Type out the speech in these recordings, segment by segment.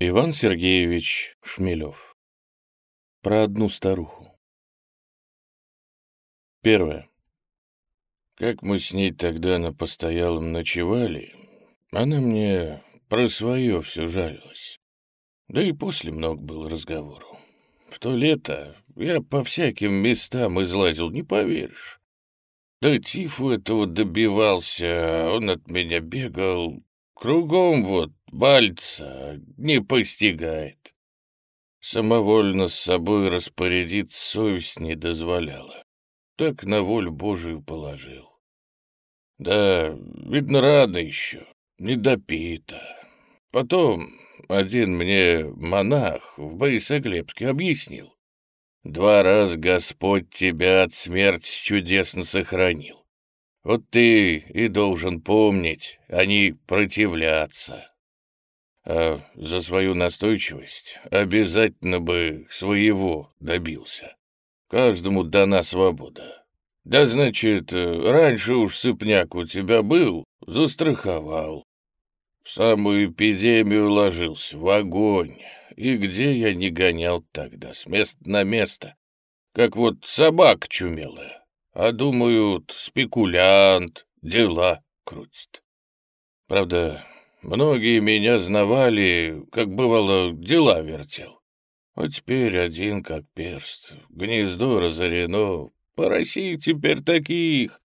Иван Сергеевич Шмелев. Про одну старуху. Первое. Как мы с ней тогда на постоялом ночевали, она мне про свое все жалилась. Да и после много было разговору. В то лето я по всяким местам излазил, не поверишь. До тифу этого добивался, он от меня бегал. Кругом вот вальца не постигает. Самовольно с собой распорядиться совесть не дозволяла. Так на волю Божию положил. Да, видно, рано еще, не допито. Потом один мне монах в Борисоглебске объяснил. Два раза Господь тебя от смерти чудесно сохранил. Вот ты и должен помнить, а не противляться. А за свою настойчивость обязательно бы своего добился. Каждому дана свобода. Да значит, раньше уж сыпняк у тебя был, застраховал. В самую эпидемию ложился, в огонь. И где я не гонял тогда, с места на место, как вот собака чумелая. А думают, спекулянт, дела крутит. Правда, многие меня знавали, как бывало, дела вертел. А теперь один как перст, гнездо разорено, по России теперь таких.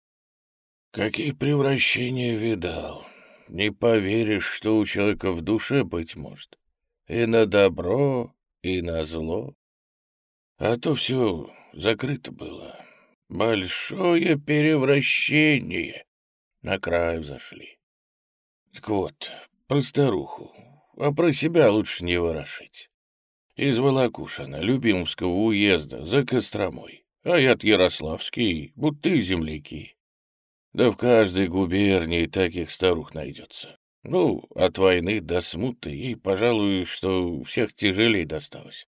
Какие превращения видал. Не поверишь, что у человека в душе быть может. И на добро, и на зло. А то все закрыто было. Большое превращение. На край зашли. Так вот, про старуху. А про себя лучше не ворошить. Из Волокушина, Любимского уезда, за Костромой. А я от Ярославский, будто и земляки. Да в каждой губернии таких старух найдется. Ну, от войны до смуты ей, пожалуй, что всех тяжелее досталось.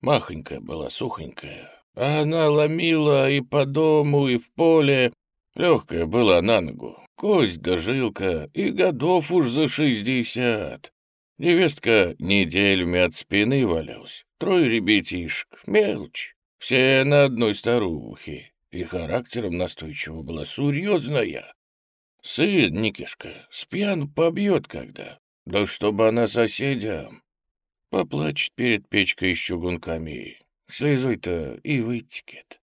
Махонькая была, сухонькая. А она ломила и по дому, и в поле. Легкая была на ногу, кость да жилка, и годов уж за шестьдесят. Невестка неделями от спины валялась. Трое ребятишек, мелочь, все на одной старухе и характером настойчиво была серьезная. Сын, Никишка, спьян побьет когда, да чтобы она соседям. Поплачет перед печкой с чугунками, слезой-то и вытекет.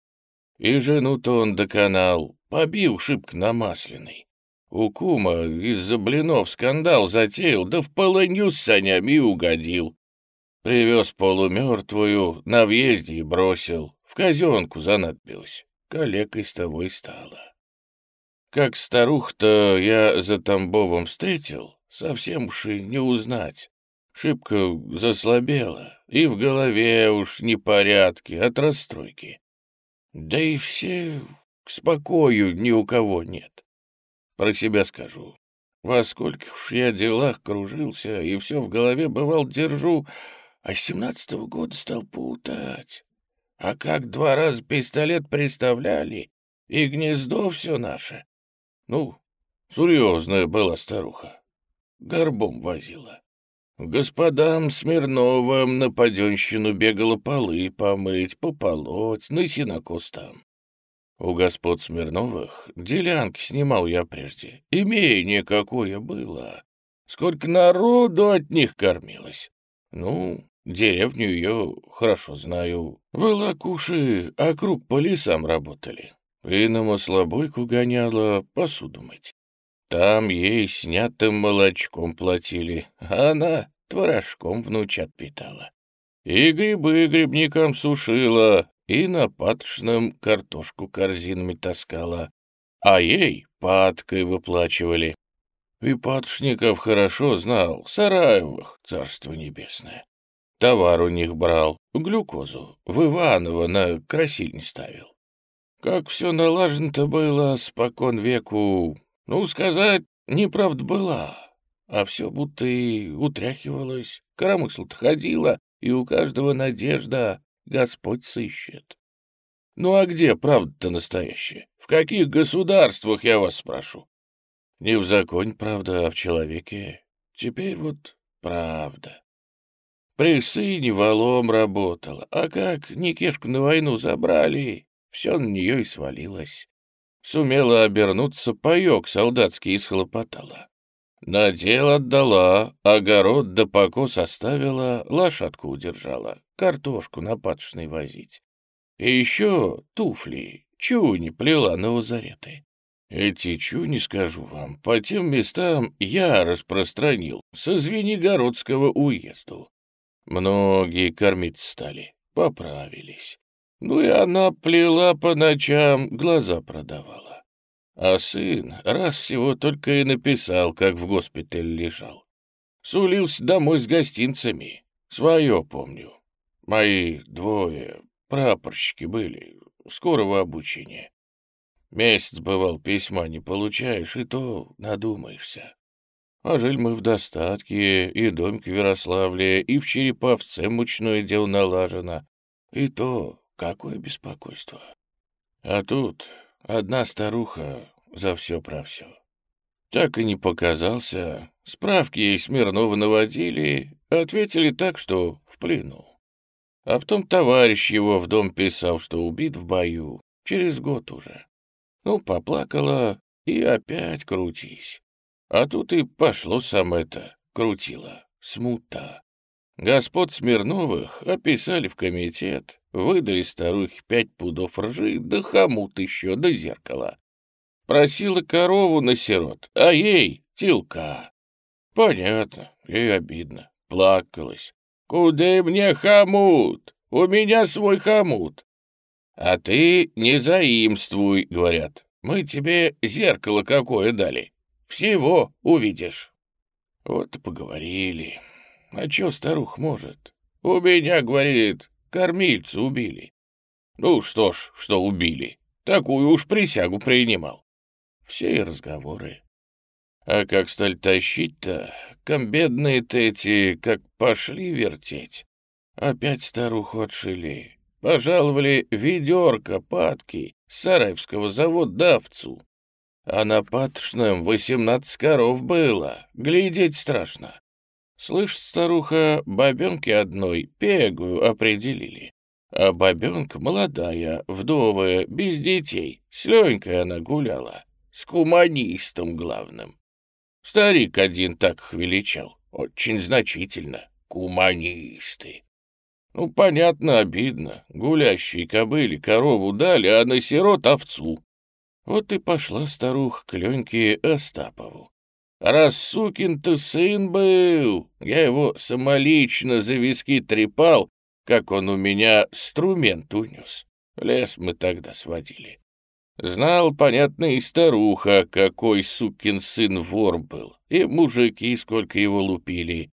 И жену-то он доконал, побил шибко на масляный. У кума из-за блинов скандал затеял, да в полынью с санями угодил. Привез полумертвую, на въезде и бросил, в казенку занадобилась калекой с того и стала. Как старух-то я за Тамбовом встретил, совсем уж и не узнать. Шибко заслабела, и в голове уж непорядки от расстройки. Да и все к спокою ни у кого нет. Про себя скажу. Во скольких уж я делах кружился, и все в голове, бывал, держу, а с семнадцатого года стал путать. А как два раза пистолет приставляли, и гнездо все наше. Ну, серьезная была старуха. Горбом возила. Господам Смирновым на паденщину бегала полы помыть, пополоть, на синокос там. У господ Смирновых делянки снимал я прежде. Имение какое было. Сколько народу от них кормилось. Ну, Деревню ее хорошо знаю. Волокуши округ по лесам работали. И на маслобойку гоняла посуду мыть. Там ей снятым молочком платили, а она творожком внучат питала. И грибы грибникам сушила, и на патошном картошку корзинами таскала, а ей паткой выплачивали. И патошников хорошо знал, Сараевых, царство небесное. Товар у них брал, глюкозу, в Иваново на красильне ставил. Как все налажено-то было спокон веку, ну, сказать, неправда была, а все будто и утряхивалось, коромысло-то ходила, и у каждого надежда Господь сыщет. Ну а где правда-то настоящая? В каких государствах, я вас спрошу? Не в законе, правда, а в человеке. Теперь вот правда. При сыне валом работала, а как Никешку на войну забрали, все на нее и свалилось. Сумела обернуться, паек солдатский исхлопотала. На дело отдала, огород да покос оставила, лошадку удержала, картошку на патошной возить. И еще туфли, чуни плела на лазареты. Эти чуни, скажу вам, по тем местам я распространил со Звенигородского уезду. Многие кормить стали, поправились. Ну и она плела по ночам, глаза продавала. А сын раз всего только и написал, как в госпитале лежал. Сулился домой с гостинцами. Свое помню. Мои двое прапорщики были, скорого обучения. Месяц бывал, письма не получаешь, и то надумаешься. А жили мы в достатке, и домик в Ярославле, и в Череповце мучное дело налажено. И то какое беспокойство. А тут одна старуха за все про все. Так и не показался. Справки ей Смирнова наводили, ответили так, что в плену. А потом товарищ его в дом писал, что убит в бою, через год уже. Ну, поплакала и опять крутись. А тут и пошло сам это, крутило, смута. Господ Смирновых описали в комитет, выдали старухе пять пудов ржи, да хомут еще, да зеркало. Просила корову на сирот, а ей тилка. Понятно, ей обидно, плакалась. «Куда мне хомут? У меня свой хомут». «А ты не заимствуй», — говорят. «Мы тебе зеркало какое дали. Всего увидишь». Вот поговорили. А чё старух может? У меня, говорит, кормильца убили. Ну что ж, что убили. Такую уж присягу принимал. Все и разговоры. А как стали тащить-то, комбедные-то эти, как пошли вертеть. Опять старуху отшили. Пожаловали ведерко, падки, Сараевского завода давцу. А на патошном восемнадцать коров было, глядеть страшно. Слышь, старуха, бабенки одной пегую определили. А бабенка молодая, вдовая, без детей, с Ленькой она гуляла, с куманистом главным. Старик один так их величал, очень значительно, куманисты. Ну, понятно, обидно, гулящие кобыли корову дали, а на сирот овцу. Вот и пошла старуха к Леньке Остапову. Раз сукин-то сын был, я его самолично за виски трепал, как он у меня струмент унес. Лес мы тогда сводили. Знал, понятно, и старуха, какой сукин сын вор был, и мужики, сколько его лупили.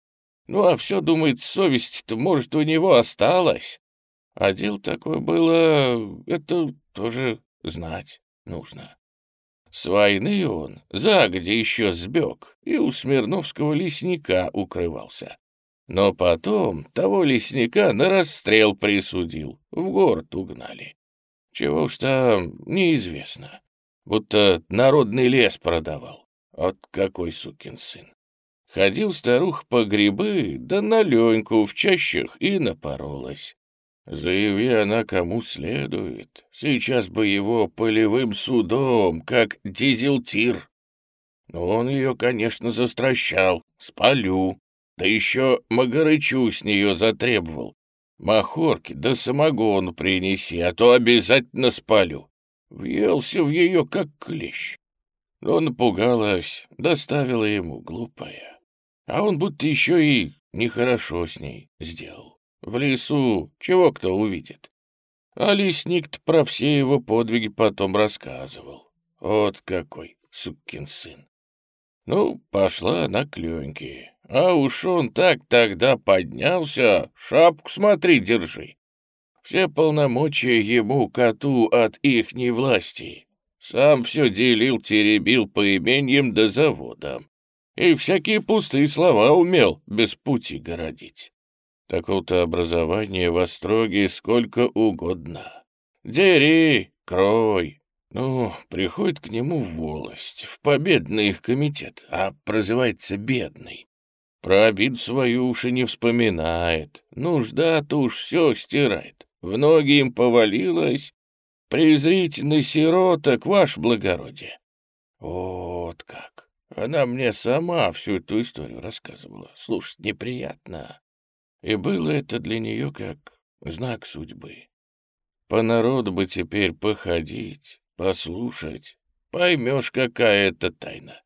Ну, а все, думает, совесть-то, может, у него осталась. А дело такое было, это тоже знать нужно. С войны он загодя еще сбег и у Смирновского лесника укрывался. Но потом того лесника на расстрел присудил, в город угнали. Чего уж там неизвестно. Будто народный лес продавал. Вот какой сукин сын. Ходил старух по грибы, да на Леньку в чащах и напоролась. Заяви она кому следует, сейчас бы его полевым судом, как дизелтир. Но он ее, конечно, застращал, спалю, да еще Магарычу с нее затребовал. Махорки да самогон принеси, а то обязательно спалю. Въелся в ее, как клещ. Но напугалась, доставила ему, глупая. А он будто еще и нехорошо с ней сделал. В лесу чего кто увидит? А лесник про все его подвиги потом рассказывал. Вот какой сукин сын. Ну, пошла она к Леньке. А уж он так тогда поднялся, шапку смотри, держи. Все полномочия ему, коту, от ихней власти. Сам все делил, теребил по именьям да заводам. И всякие пустые слова умел без пути городить. Такого-то образования в Остроге сколько угодно. Дери, крой. Ну, приходит к нему волость, в победный их комитет, а прозывается бедный. Про обид свою уши не вспоминает. Нужда-то уж все стирает. В ноги им повалилось. Презрительный сироток, ваше благородие. Вот как. Она мне сама всю эту историю рассказывала. Слушать неприятно. И было это для нее как знак судьбы. По народу бы теперь походить, послушать. Поймешь, какая это тайна.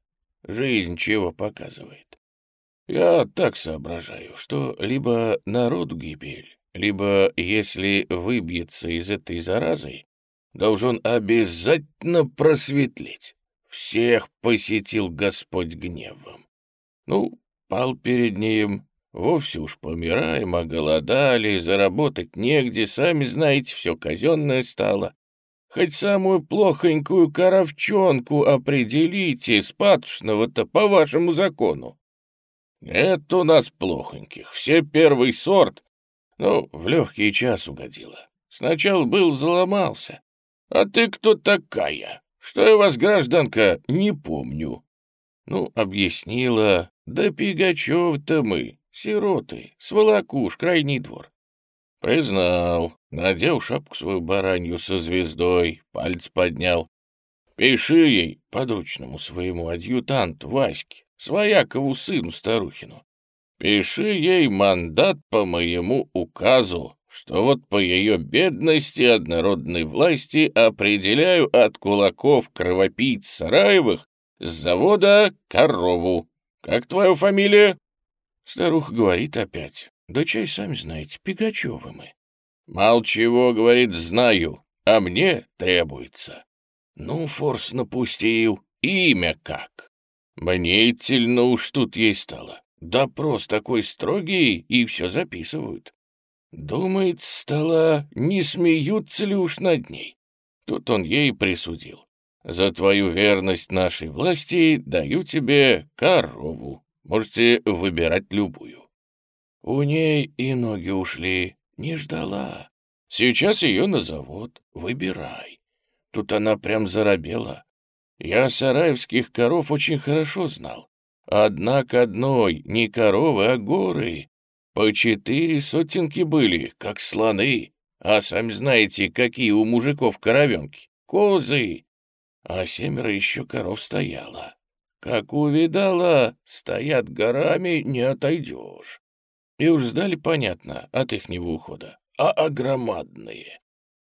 Жизнь чего показывает. Я так соображаю, что либо народу гибель, либо, если выбьется из этой заразы, должен обязательно просветлеть. Всех посетил Господь гневом. Ну, пал перед ним, вовсе уж помираем, оголодали, заработать негде, сами знаете, все казенное стало. Хоть самую плохонькую коровчонку определите, с патушного-то по вашему закону. Нет у нас плохоньких, все первый сорт. Ну, в легкий час угодила. Сначала был заломался. А ты кто такая? Что я вас, гражданка, не помню. Ну, объяснила. Да Пигачев-то мы, сироты, сволокуш, крайний двор. Признал, надел шапку свою баранью со звездой, палец поднял. Пиши ей, подручному своему адъютанту Ваське, своякову сыну старухину. Пиши ей мандат по моему указу, что вот по ее бедности однородной власти определяю от кулаков кровопийц Сараевых с завода корову. Как твоя фамилия? Старуха говорит опять. Да чай, сами знаете, Пигачевы мы. Мал чего, говорит, знаю, а мне требуется. Ну, форс напустил, имя как? Мнительно уж тут ей стало. Допрос такой строгий, и все записывают. Думает, стало, не смеются ли уж над ней. Тут он ей присудил. За твою верность нашей власти даю тебе корову. Можете выбирать любую. У ней и ноги ушли, не ждала. Сейчас ее назовут, выбирай. Тут она прям заробела. Я сараевских коров очень хорошо знал. Однако одной не коровы, а горы. По четыре сотенки были, как слоны. А сами знаете, какие у мужиков коровенки. Козы. А семеро еще коров стояло. Как увидала, стоят горами, не отойдешь. И уж сдали, понятно, от ихнего ухода. А огромадные.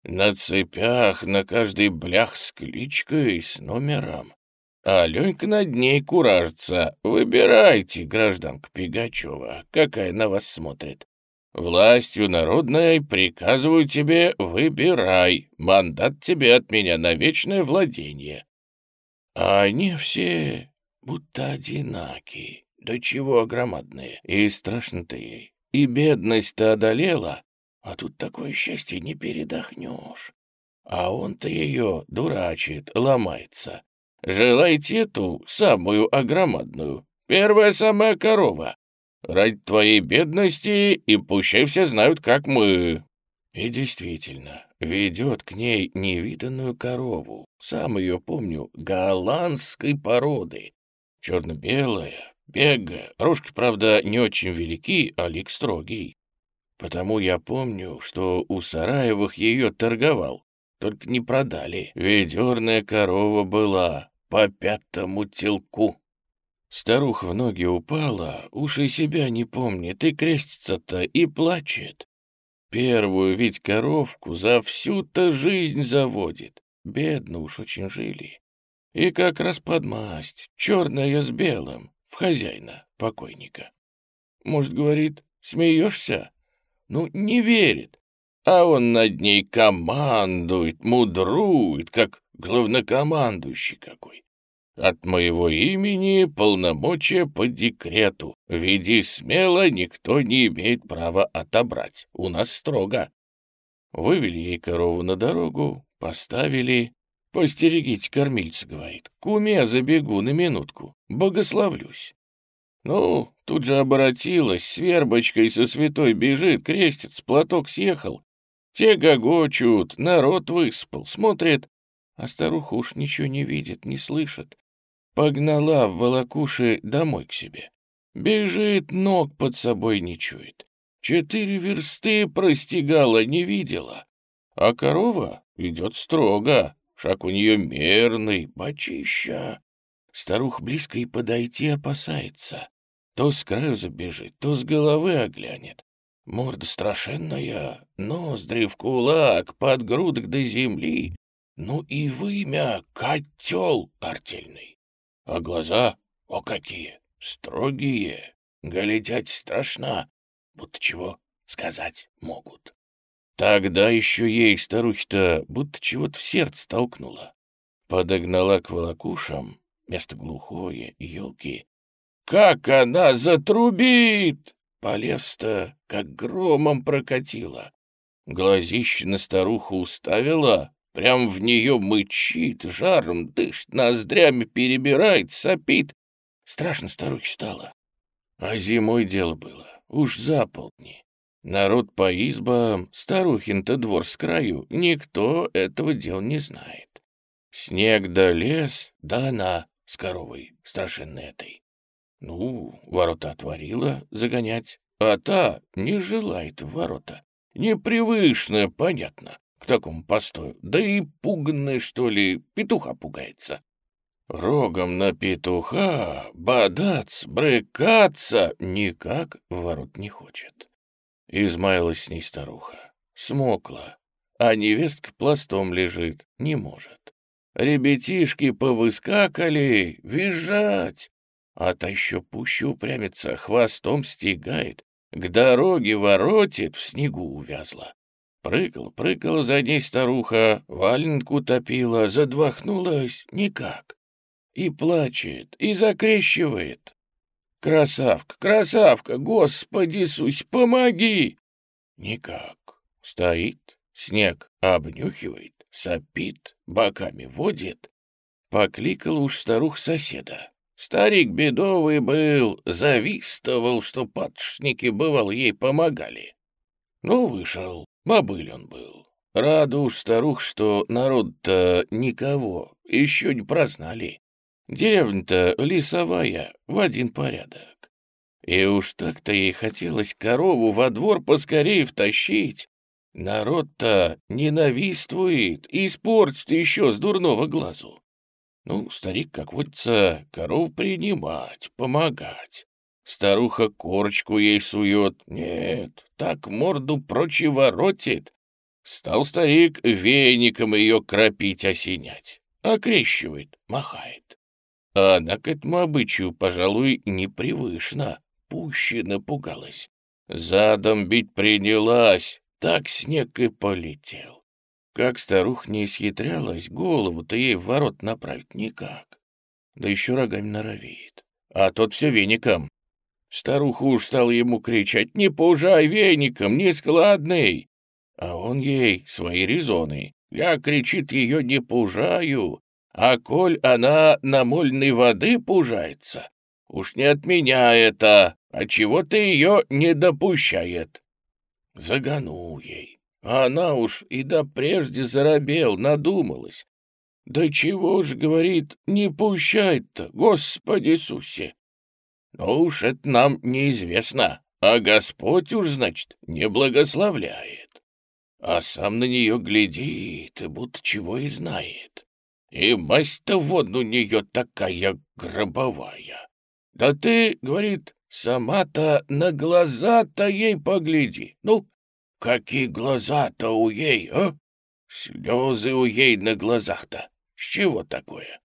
На цепях на каждый блях с кличкой, с номером. А Ленька над ней куражится. Выбирайте, гражданка Пигачева, какая на вас смотрит. Властью народной приказываю тебе, выбирай. Мандат тебе от меня на вечное владение. А они все будто одинаки. Да чего громадные. И страшно-то ей. И бедность-то одолела. А тут такое счастье не передохнешь. А он-то ее дурачит, ломается. Желаете эту самую огромадную? Первая самая корова. Ради твоей бедности и пущай все знают, как мы». И действительно, ведет к ней невиданную корову. Сам ее помню, голландской породы. Черно-белая, бегая, рожки, правда, не очень велики, а лик строгий. Потому я помню, что у Сараевых ее торговал, только не продали. Ведерная корова была, по пятому телку. Старуха в ноги упала, уж и себя не помнит, и крестится-то, и плачет. Первую ведь коровку за всю-то жизнь заводит. Бедно уж очень жили. И как раз под масть, черная с белым, в хозяина покойника. Может, говорит, смеешься? Ну, не верит. А он над ней командует, мудрует, как главнокомандующий какой. От моего имени полномочия по декрету. Веди смело, никто не имеет права отобрать. У нас строго. Вывели ей корову на дорогу, поставили. «Постерегите, кормильца», — говорит. «Куме забегу на минутку. Богословлюсь». Ну, тут же оборотилась, с вербочкой со святой бежит, крестец, платок съехал. Те гогочут, народ выспал, смотрит, а старуха уж ничего не видит, не слышит. Погнала в волокуши домой к себе. Бежит, ног под собой не чует. Четыре версты простигала, не видела. А корова идет строго, шаг у нее мерный, бочища. Старух близко и подойти опасается. То с краю забежит, то с головы оглянет. Морда страшенная, ноздри в кулак, подгрудок до земли. Ну и вымя — котел артельный. А глаза, о какие, строгие, глядеть страшно, будто чего сказать могут. Тогда еще ей, старухе-то, будто чего-то в сердце толкнула. Подогнала к волокушам, место глухое, елки. Как она затрубит! Полез-то, как громом прокатила. Глазище на старуху уставила, прям в нее мычит, жаром дышит, ноздрями перебирает, сопит. Страшно старухе стало. А зимой дело было, уж за полдни. Народ по избам, старухин-то двор с краю, никто этого дела не знает. Снег да лес, да она с коровой страшенной этой. Ну, ворота отворила загонять, а та не желает в ворота. Непривычная, понятно, к такому постою. Да и пуганная, что ли, петуха пугается. Рогом на петуха бодаться, брыкаться никак в ворот не хочет. Измаялась с ней старуха. Смокла, а невестка пластом лежит, не может. Ребятишки повыскакали, визжать. А та еще пуще упрямится, хвостом стегает, к дороге воротит, в снегу увязла. Прыгала, прыгала за ней старуха, валенку топила, задвахнулась никак. И плачет, и закрещивает. «Красавка, красавка, Господи Сусь, помоги!» Никак. Стоит, снег обнюхивает, сопит, боками водит. Покликал уж старух соседа. Старик бедовый был, завистовал, что патшники, бывал, ей помогали. Ну, вышел, бобыль он был. Рада уж старух, что народ-то никого еще не прознали. Деревня-то лесовая, в один порядок. И уж так-то ей хотелось корову во двор поскорее втащить. Народ-то ненавистствует испортит еще с дурного глазу. Ну, старик, как водится, коров принимать, помогать. Старуха корочку ей сует. Нет, так морду прочь воротит. Стал старик веником ее кропить, осенять. Окрещивает, махает. А она к этому обычаю, пожалуй, непривычна, пуще напугалась. Задом бить принялась, так снег и полетел. Как старух не исхитрялась, голову-то ей в ворот направить никак. Да еще рогами норовеет. А тот все веником. Старуха уж стала ему кричать «Не пужай веником, не складный!» А он ей свои резоны. Я, кричит, ее не пужаю, а коль она на мольной воды пужается, уж не от меня это, а чего ты ее не допущает. Загану ей. А она уж и да прежде заробел, надумалась. Да чего ж, говорит, не пущай-то, Господи Иисусе. Ну уж это нам неизвестно, а Господь уж, значит, не благословляет. А сам на нее глядит и будто чего и знает. И масть-то вон у нее такая гробовая. Да ты, говорит, сама-то на глаза-то ей погляди. Ну, какие глаза-то у ей, а? Слезы у ей на глазах-то. С чего такое?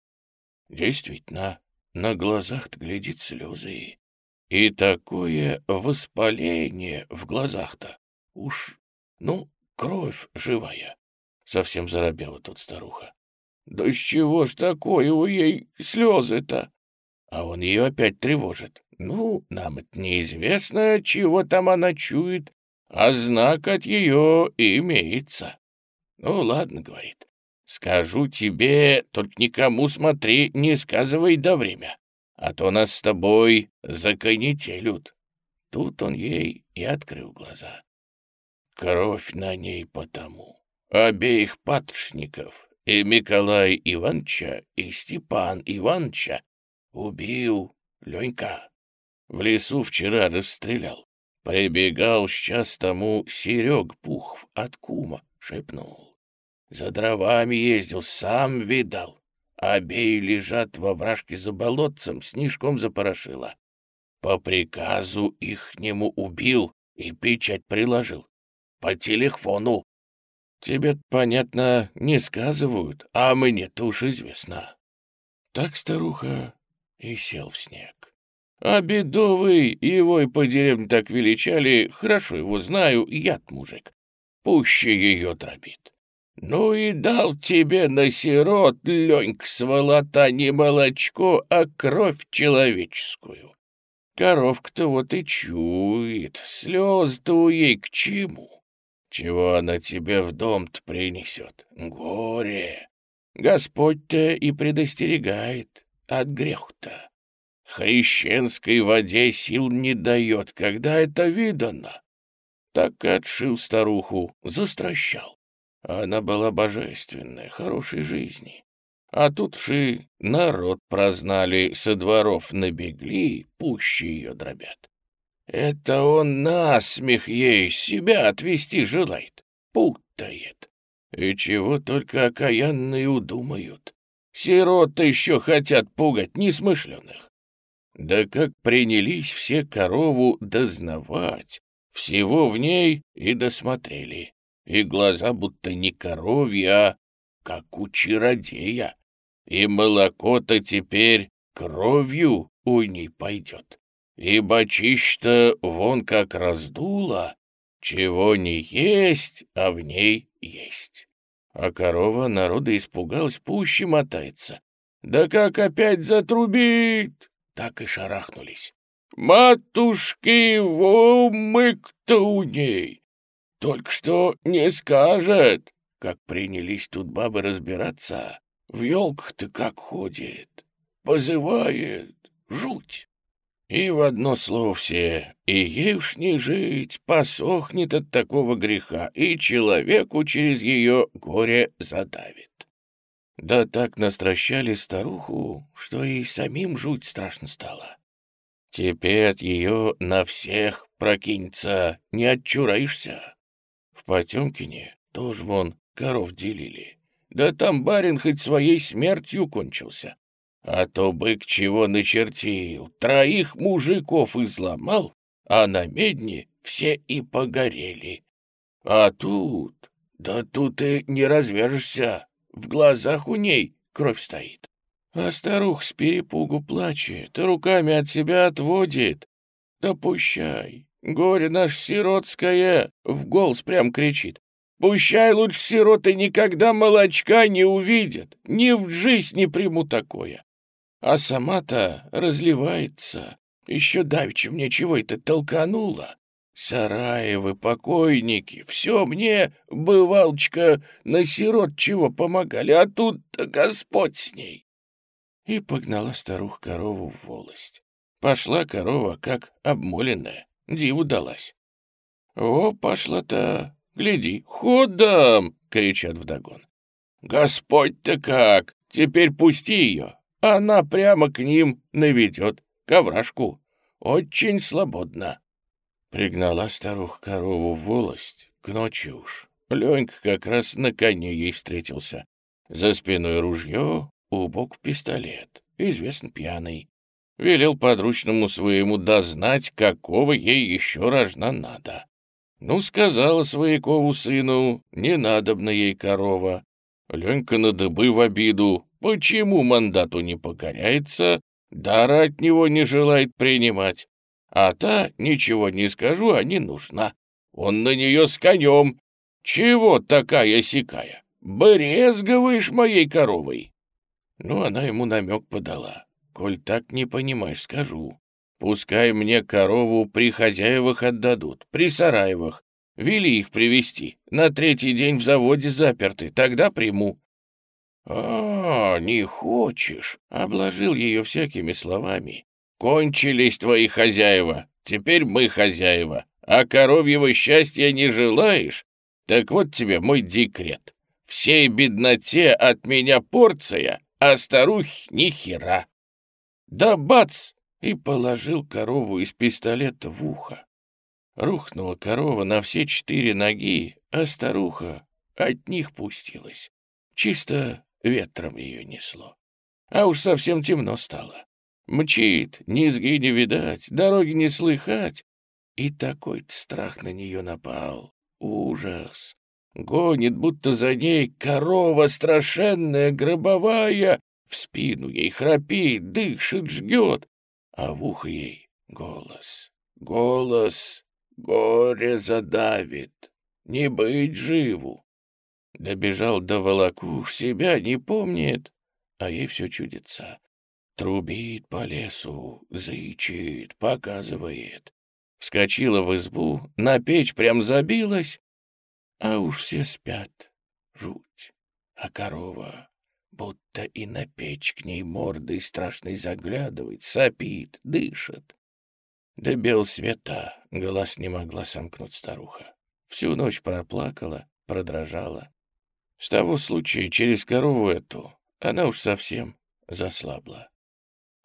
Действительно, на глазах-то глядит слезы. И такое воспаление в глазах-то. Уж, ну, кровь живая. Совсем заробела тут старуха. Да с чего ж такое у ей слезы-то? А он ее опять тревожит. Ну, нам это неизвестно, чего там она чует, а знак от ее имеется. Ну, ладно, говорит. Скажу тебе, только никому смотри, не сказывай до время, а то нас с тобой законетелют. Тут он ей и открыл глаза. Кровь на ней потому. Обеих патшников и Николай Ивановича, и Степан Ивановича убил Ленька. В лесу вчера расстрелял. Прибегал сейчас тому Серег Пухов от кума, шепнул. За дровами ездил, сам видал. Обеи лежат во вражке за болотцем, снежком запорошила. По приказу их нему убил и печать приложил. По телефону. Тебе понятно, не сказывают, а мне-то уж известно. Так старуха и сел в снег. А бедовый, его и по деревне так величали, хорошо его знаю, яд мужик. Пуще ее дробит. Ну и дал тебе на сирот, Ленька, сволота, не молочко, а кровь человеческую. Коровка-то вот и чует, слез-то ей к чему? Чего она тебе в дом-то принесет? Горе. Господь-то и предостерегает от греху-то. Хрещенской воде сил не дает, когда это видано. Так и отшил старуху, застращал. Она была божественная, хорошей жизни. А тут ши народ прознали, со дворов набегли, пуще ее дробят. Это он насмех ей себя отвести желает, путает. И чего только окаянные удумают. Сирот еще хотят пугать несмышленных. Да как принялись все корову дознавать, всего в ней и досмотрели и глаза будто не коровьи, а как у чародея. И молоко-то теперь кровью у ней пойдет. И бочищ-то вон как раздуло, чего не есть, а в ней есть. А корова народа испугалась, пуще мотается. Да как опять затрубит, так и шарахнулись. Матушки, вомык-то у ней! Только что не скажет, как принялись тут бабы разбираться. В елках-то как ходит, позывает, жуть. И в одно слово все, и ей уж не жить, посохнет от такого греха, и человеку через ее горе задавит. Да так настращали старуху, что и самим жуть страшно стало. Теперь от ее на всех прокинется, не отчураешься. В Потемкине тоже вон коров делили. Да там барин хоть своей смертью кончился. А то бык чего начертил, троих мужиков изломал, а на медне все и погорели. А тут, да тут и не развяжешься, в глазах у ней кровь стоит. А старух с перепугу плачет, руками от себя отводит. Да пущай, Горе наш сиротское, — в голос прям кричит. Пущай лучше сироты никогда молочка не увидят, ни в жизнь не приму такое. А сама-то разливается. Еще давеча мне чего это толкануло. Сараевы, покойники, все мне, бывалочка, на сирот чего помогали, а тут-то Господь с ней. И погнала старух корову в волость. Пошла корова, как обмоленная. Диву далась. «О, пошла-то! Гляди, ходом!» — кричат вдогон. «Господь-то как! Теперь пусти ее! Она прямо к ним наведет, ковражку. Очень свободно!» Пригнала старуха корову в волость, к ночи уж. Ленька как раз на коне ей встретился. За спиной ружье, у бок пистолет, известно пьяный. Велел подручному своему дознать, какого ей еще рожна надо. Ну, сказала своякову сыну, не надобна ей корова. Ленька на дыбы в обиду, почему мандату не покоряется, дара от него не желает принимать. А та, ничего не скажу, а не нужна. Он на нее с конем. Чего такая сикая? Брезговаешь моей коровой. Ну, она ему намек подала. Коль так не понимаешь, скажу. Пускай мне корову при хозяевах отдадут, при сараевах. Вели их привести. На третий день в заводе заперты, тогда приму. А, не хочешь? Обложил ее всякими словами. Кончились твои хозяева, теперь мы хозяева. А коровьего счастья не желаешь? Так вот тебе мой декрет. Всей бедноте от меня порция, а старухи ни хера. Да бац! и положил корову из пистолета в ухо. Рухнула корова на все четыре ноги, а старуха от них пустилась. Чисто ветром ее несло. А уж совсем темно стало. Мчит, низги не видать, дороги не слыхать. И такой-то страх на нее напал. Ужас. Гонит, будто за ней корова страшенная, гробовая. В спину ей храпит, дышит, жгет. А в ухо ей голос. Голос горе задавит. Не быть живу. Добежал до волокуш, себя не помнит, а ей все чудится. Трубит по лесу, зычит, показывает. Вскочила в избу, на печь прям забилась, а уж все спят. Жуть. А корова будто и на печь к ней мордой страшной заглядывает, сопит, дышит. Да бел света глаз не могла сомкнуть старуха. Всю ночь проплакала, продрожала. С того случая через корову эту она уж совсем заслабла.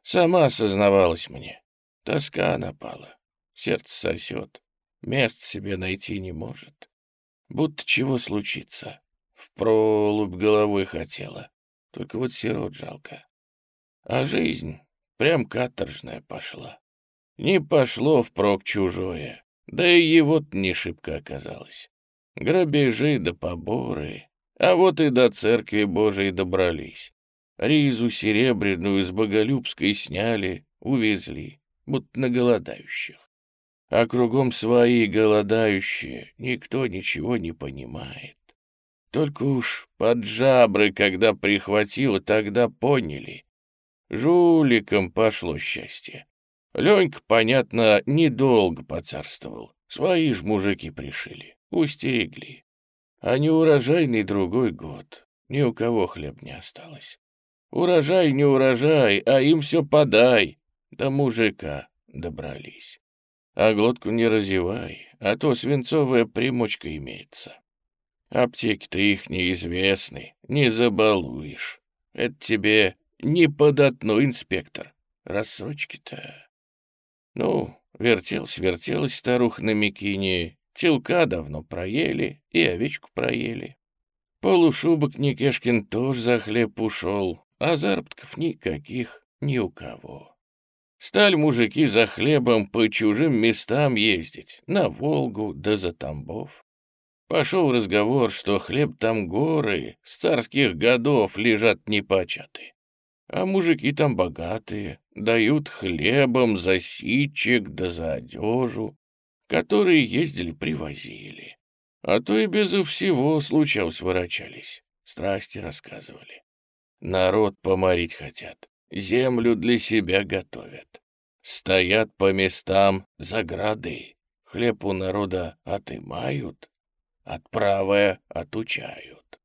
Сама осознавалась мне. Тоска напала. Сердце сосет. Мест себе найти не может. Будто чего случится. В пролубь головой хотела. Только вот сирот жалко. А жизнь прям каторжная пошла. Не пошло впрок чужое. Да и его-то не шибко оказалось. Грабежи да поборы. А вот и до церкви Божией добрались. Ризу серебряную с Боголюбской сняли, увезли, будто на голодающих. А кругом свои голодающие, никто ничего не понимает. Только уж под жабры, когда прихватило, тогда поняли. Жуликам пошло счастье. Ленька, понятно, недолго поцарствовал. Свои ж мужики пришили, устерегли. А неурожайный другой год. Ни у кого хлеб не осталось. Урожай не урожай, а им все подай. До мужика добрались. А глотку не разевай, а то свинцовая примочка имеется. Аптеки-то их неизвестны, не забалуешь. Это тебе не податной инспектор. Рассрочки-то. Ну, вертелась-вертелась старуха на Микине, телка давно проели и овечку проели. Полушубок Никешкин тоже за хлеб ушел, а заработков никаких ни у кого. Стали мужики за хлебом по чужим местам ездить, на Волгу да за Тамбов. Пошел разговор, что хлеб там горы, с царских годов лежат непочатые. А мужики там богатые, дают хлебом за ситчик да за одежу, которые ездили-привозили. А то и безо всего случалось ворочались, страсти рассказывали. Народ поморить хотят, землю для себя готовят. Стоят по местам заграды, хлеб у народа отымают, отправая отучают.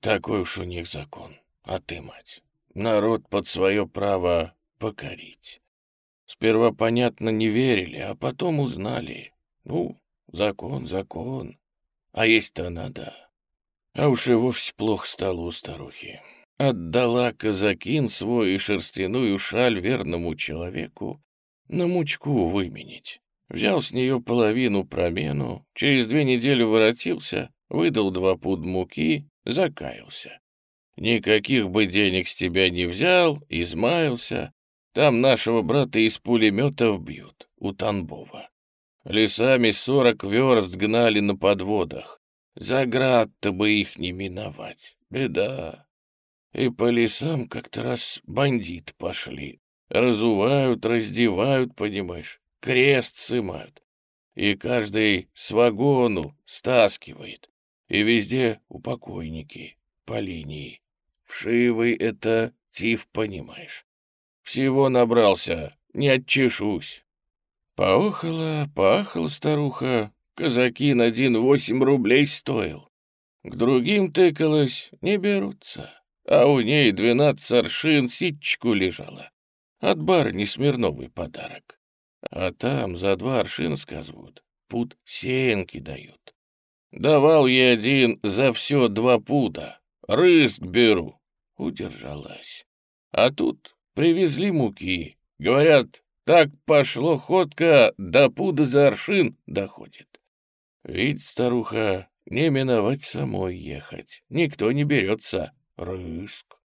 Такой уж у них закон — отымать. Народ под свое право покорить. Сперва, понятно, не верили, а потом узнали. Ну, закон, закон. А есть-то надо. А уж и вовсе плохо стало у старухи. Отдала казакин свой и шерстяную шаль верному человеку на мучку выменить. Взял с нее половину промену, через две недели воротился, выдал два пуд муки, закаялся. Никаких бы денег с тебя не взял, измаялся. Там нашего брата из пулеметов бьют, у Танбова. Лесами сорок верст гнали на подводах. За град-то бы их не миновать. Беда. И по лесам как-то раз бандит пошли. Разувают, раздевают, понимаешь, крест сымают. И каждый с вагону стаскивает. И везде упокойники по линии. Вшивый — это тиф, понимаешь. Всего набрался, не отчешусь. Поохала, поахала старуха, казакин один восемь рублей стоил. К другим тыкалась, не берутся а у ней двенадцать аршин ситчику лежало. От барыни Смирновый подарок. А там за два аршина, сказывают, пуд сеянки дают. Давал ей один за все два пуда. Рыск беру. Удержалась. А тут привезли муки. Говорят, Так пошло ходка, до пуда за аршин доходит. Ведь, старуха, не миновать самой ехать. Никто не берется. Рыск.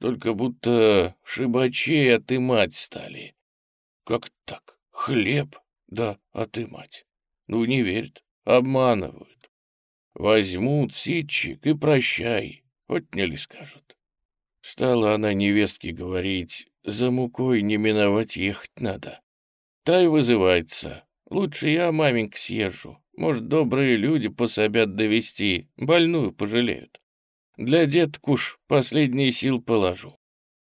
Только будто шибачей отымать стали. Как так? Хлеб? Да, отымать. Ну, не верят, обманывают. Возьмут ситчик и прощай, отняли, скажут. Стала она невестке говорить, за мукой не миновать ехать надо. Та и вызывается. Лучше я, маменька, съезжу. Может, добрые люди пособят довести, больную пожалеют. Для деток уж последние сил положу.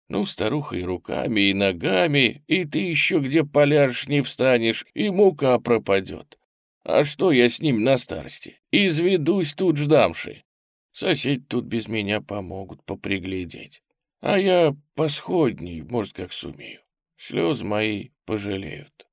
Ну, старуха и руками, и ногами, и ты еще где поляжешь не встанешь, и мука пропадет. А что я с ним на старости? Изведусь тут ждамши. Соседи тут без меня помогут поприглядеть. А я посходней, может, как сумею. Слезы мои пожалеют.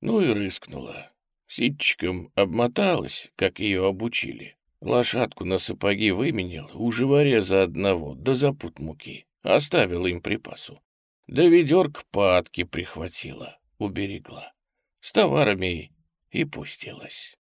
Ну и рыскнула. Ситчиком обмоталась, как ее обучили. Лошадку на сапоги выменил, у живореза одного, да запут муки. Оставила им припасу. Да ведерк падки прихватила, уберегла. С товарами и пустилась.